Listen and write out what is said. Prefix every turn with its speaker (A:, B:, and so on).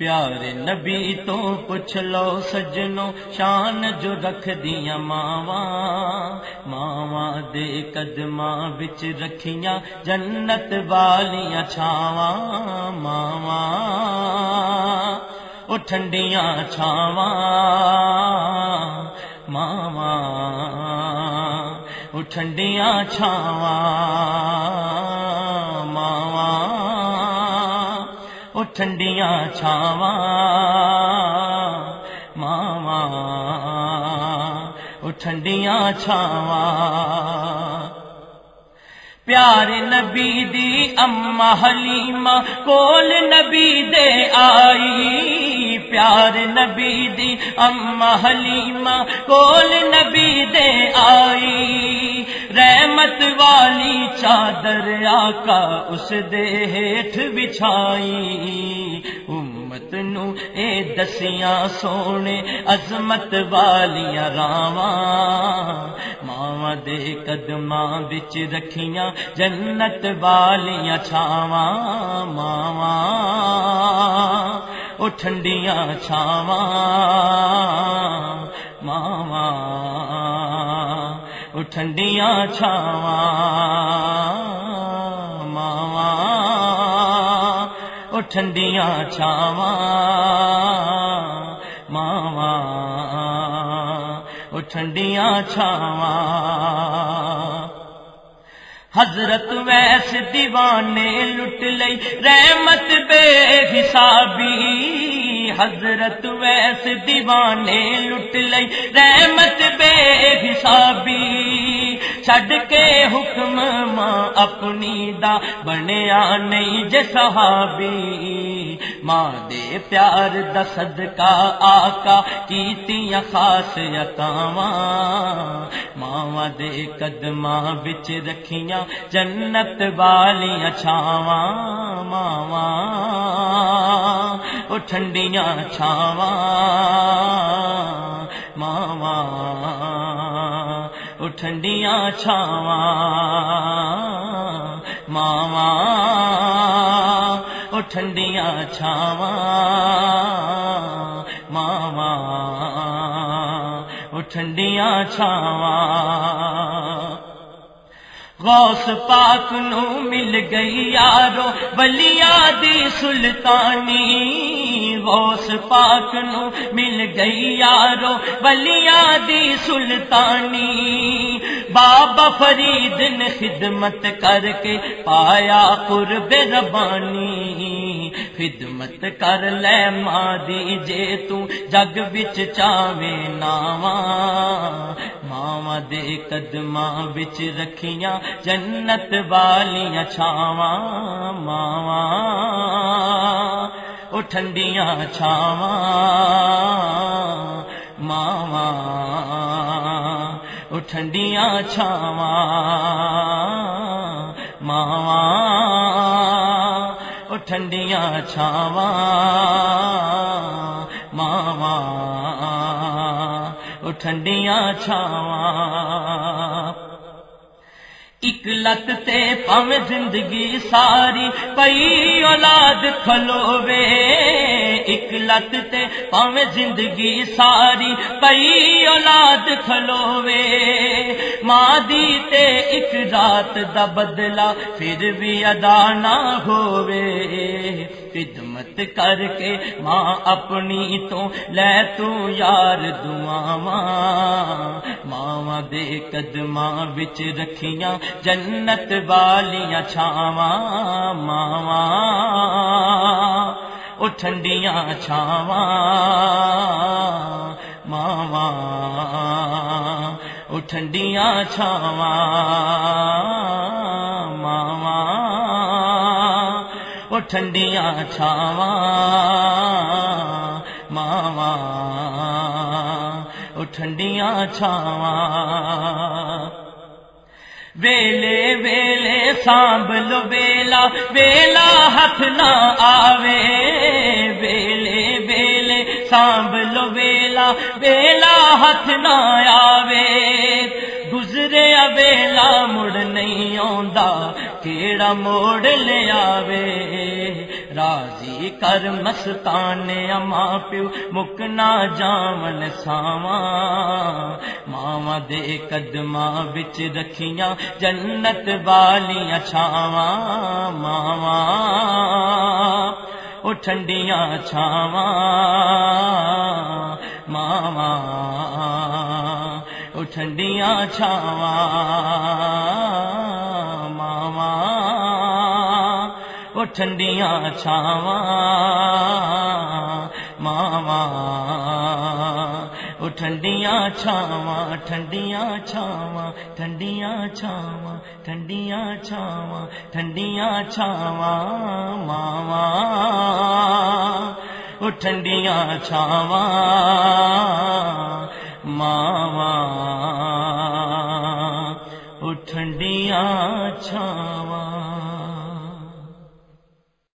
A: پیارے نبی تو پوچھ لو سجنو شان جو رکھ دیا ماوا ماوا دے قدماں بچ رکھیاں، جنت والیاں چھاواں ماوا او ٹھنڈیاں چھاواں ماوا او ٹھنڈیاں چھاواں ٹھنڈیاں چھاواں ماوا وہ ٹھنڈیاں چھاواں پیارے نبی دی اما حلیمہ کول نبی دے آ پیار نبی دی، اما حلیمہ کول نبی دے آئی۔ رحمت والی چادر آقا اس دے ہیٹھ بچھائی۔ امت نو اے دسیاں سونے، عظمت والیاں راواں۔ ماواں دے قدماں بچ رکھیاں جنت والیاں چھاواں۔ ماواں او ٹھنڈیاں چھاواں۔ ماواں۔ او ٹھنڈیاں چھاواں۔ ماواں۔ او ٹھنڈیاں چھاواں۔ ماواں۔ او ٹھنڈیاں چھاواں۔ حضرت ویس دیوانے لٹ لئی، رحمت بے حسابی۔ حضرت ویس دیوانے لٹ لئی، رحمت بے حسابی۔ چھڈ کے حکم ماں اپنی دا بنیا نہیں جے صحابی۔ ماں دے پیار دا صدقہ آقا کیتیاں خاص یتاواں ماں دے قدماں بچ رکھیاں جنت والیاں چھاواں۔ ماواں او ٹھنڈیاں چھاواں۔ ماواں ٹھنڈیاں چھاواں، ماواں او ٹھنڈیاں چھاواں، ماواں او ٹھنڈیاں چھاواں۔ غوث پاک نو مل گئی یارو بلیا دی سلطانی۔ غوث پاک نو مل گئی یارو بلیا دی سلطانی۔ بابا فرید نے خدمت کر کے پایا قرب ربانی۔ خدمت کر لے ماں دی جے تو جگ بچ چاویں ناواں۔ ماواں دے قدماں بچ رکھیاں جنت والیاں چھاواں۔ ماواں او ٹھنڈیاں چھاواں، ماواں، او ٹھنڈیاں چھاواں، ماواں، او ٹھنڈیاں چھاواں، ماواں، او ٹھنڈیاں چھاواں۔ ایک لت تے پاویں زندگی ساری پئی اولاد کھلوے ایک لت تے پاویں زندگی ساری پئی اولاد کھلوے ماں دی تے ایک رات دا بدلا پھر بھی ادا نہ ہووے۔ خدمت کر کے ماں اپنی تو لے تو یار دعا ماں دے قدماں بچ رکھیاں جنت والیاں چھاواں۔ ماواں او ٹھنڈیاں چھاواں، ماواں۔ او ٹھنڈیاں چھاواں، ماواں۔ او ٹھنڈیاں چھاواں، ماواں۔ او ٹھنڈیاں چھاواں۔ ویلے ویلے سانب ویلا ویلا ہاتھ نہ آوے۔ ویلے ویلے سانب ویلا ویلا ہاتھ نہ آوے۔ گزرے ویلا، مڑ نہیں آ کیڑا موڑ لے آوے۔ راضی کر مستان اما پیو مکنا جامن ساواں۔ ماوا دے قدمہ بچ رکھیاں جنت والیاں چھاواں۔ ماوا وہ ٹھنڈیاں چھاواں۔ ماوا وہ ٹھنڈیاں چھاواں۔ وہ ٹھنڈیاں چھاواں ماوا وہ ٹھنڈیاں چھاواں ٹھنڈیاں چھاواں ٹھنڈیاں چھاواں ٹھنڈیاں چھاواں ٹھنڈیاں چھاواں ماوا وہ ٹھنڈیاں چھاواں۔